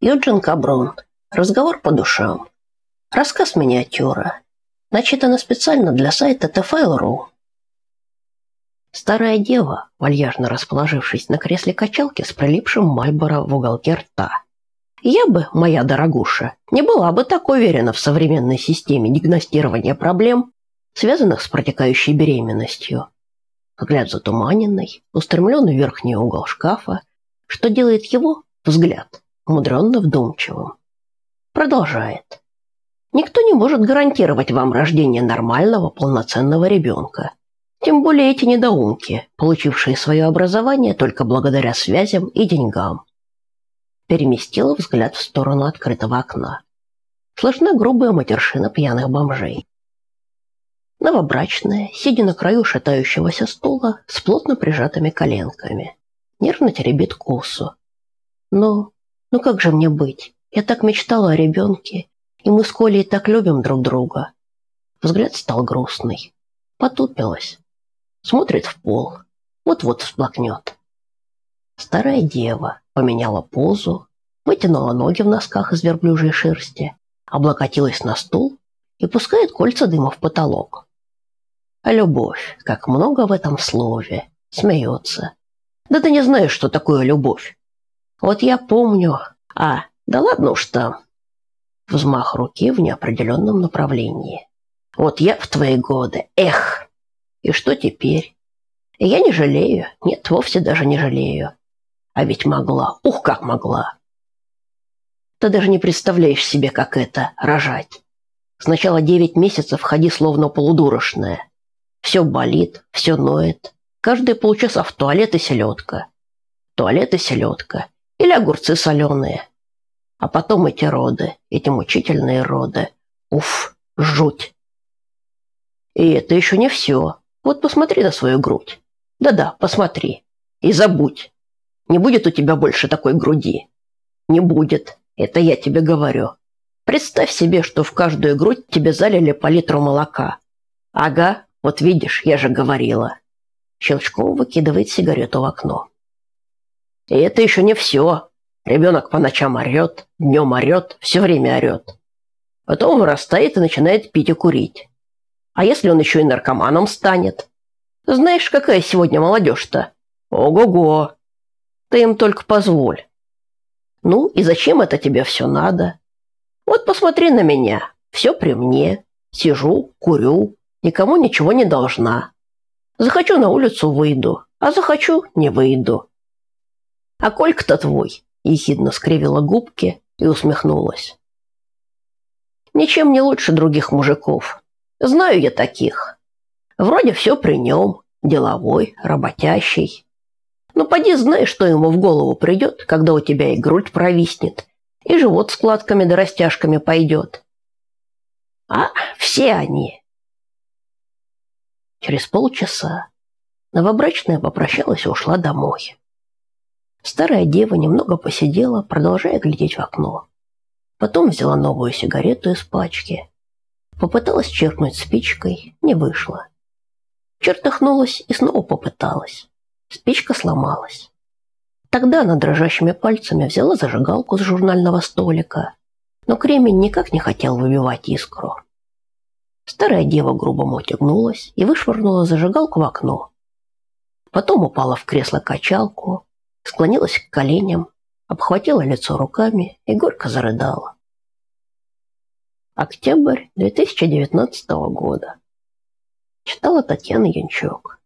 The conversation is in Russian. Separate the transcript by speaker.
Speaker 1: Юджин Каброн. Разговор по душам. Рассказ миниатюра. Начитано специально для сайта TFL.ru. Старая дева, вальяжно расположившись на кресле качалки с прилипшим Мальборо в уголке рта. Я бы, моя дорогуша, не была бы так уверена в современной системе диагностирования проблем, связанных с протекающей беременностью. Взгляд затуманенный, устремленный в верхний угол шкафа, что делает его взгляд мудренно вдумчивым. Продолжает. Никто не может гарантировать вам рождение нормального, полноценного ребенка. Тем более эти недоумки, получившие свое образование только благодаря связям и деньгам. Переместила взгляд в сторону открытого окна. Слышна грубая матершина пьяных бомжей. Новобрачная, сидя на краю шатающегося стула с плотно прижатыми коленками. Нервно теребит косу. Но ну как же мне быть? Я так мечтала о ребенке, и мы с Колей так любим друг друга. Взгляд стал грустный. Потупилась. Смотрит в пол. Вот-вот всплакнет. Старая дева поменяла позу, вытянула ноги в носках из верблюжьей шерсти, облокотилась на стул и пускает кольца дыма в потолок. А любовь, как много в этом слове, смеется. Да ты не знаешь, что такое любовь. Вот я помню... А, да ладно уж там. Взмах руки в неопределенном направлении. Вот я в твои годы. Эх! И что теперь? я не жалею. Нет, вовсе даже не жалею. А ведь могла. Ух, как могла. Ты даже не представляешь себе, как это – рожать. Сначала девять месяцев ходи словно полудурочная. Все болит, все ноет. Каждые полчаса в туалет и селедка. Туалет и селедка. Или огурцы соленые. А потом эти роды, эти мучительные роды. Уф, жуть. И это еще не все. Вот посмотри на свою грудь. Да-да, посмотри. И забудь. Не будет у тебя больше такой груди. Не будет. Это я тебе говорю. Представь себе, что в каждую грудь тебе залили по литру молока. Ага, вот видишь, я же говорила. Щелчком выкидывает сигарету в окно. И это еще не все. Ребенок по ночам орет, днем орет, все время орет. Потом вырастает и начинает пить и курить. А если он еще и наркоманом станет? Знаешь, какая сегодня молодежь-то? Ого-го! Ты им только позволь. Ну и зачем это тебе все надо? Вот посмотри на меня. Все при мне. Сижу, курю, никому ничего не должна. Захочу на улицу выйду, а захочу не выйду. «А Колька-то твой!» – ехидно скривила губки и усмехнулась. «Ничем не лучше других мужиков. Знаю я таких. Вроде все при нем, деловой, работящий. Ну, поди знай, что ему в голову придет, когда у тебя и грудь провиснет, и живот складками да растяжками пойдет. А все они!» Через полчаса новобрачная попрощалась и ушла домой. Старая дева немного посидела, продолжая глядеть в окно. Потом взяла новую сигарету из пачки. Попыталась черкнуть спичкой, не вышло. Чертыхнулась и снова попыталась. Спичка сломалась. Тогда она дрожащими пальцами взяла зажигалку с журнального столика, но кремень никак не хотел выбивать искру. Старая дева грубо мотягнулась и вышвырнула зажигалку в окно. Потом упала в кресло-качалку, склонилась к коленям, обхватила лицо руками и горько зарыдала. Октябрь 2019 года. Читала Татьяна Янчук.